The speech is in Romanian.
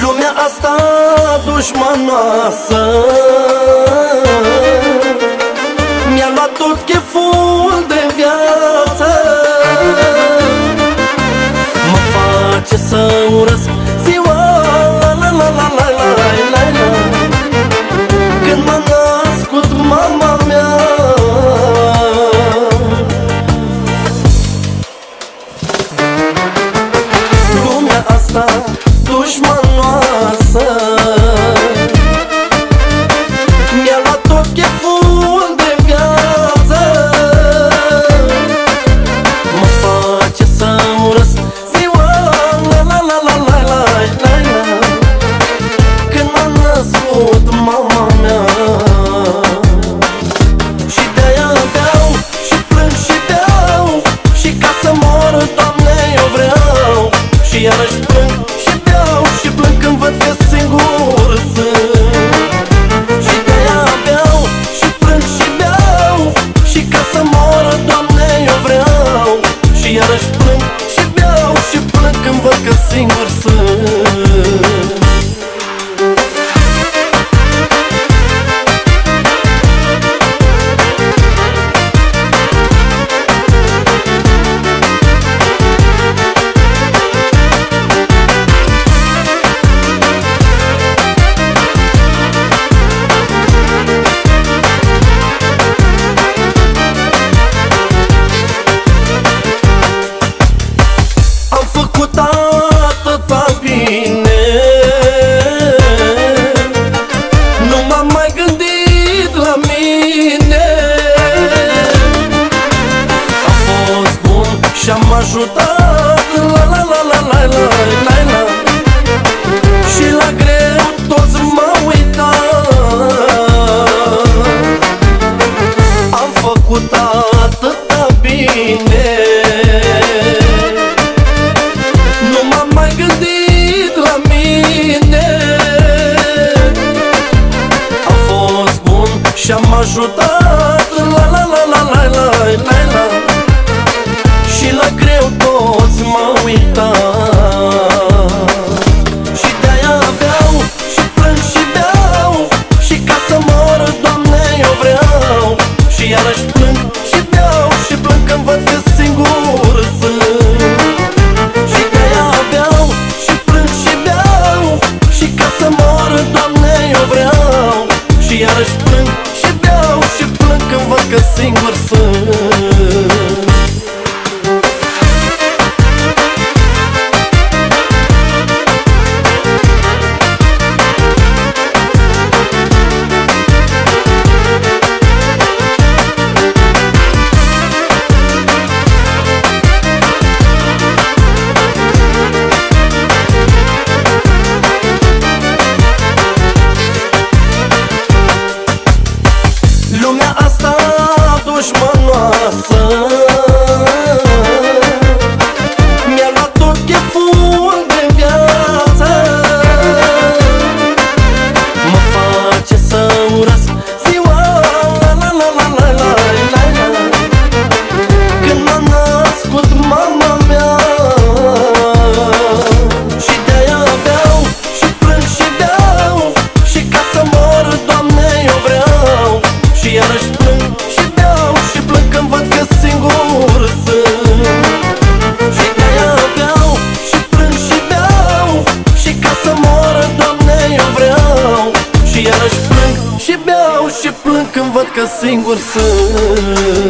Lumea asta dușmanoasă ajutat La la la la la la la la Și la greu toți m-au uitat. Am făcut atâta bine. Nu m-am mai gândit la mine. Am fost bun și am ajutat. cuento mano singur sunt.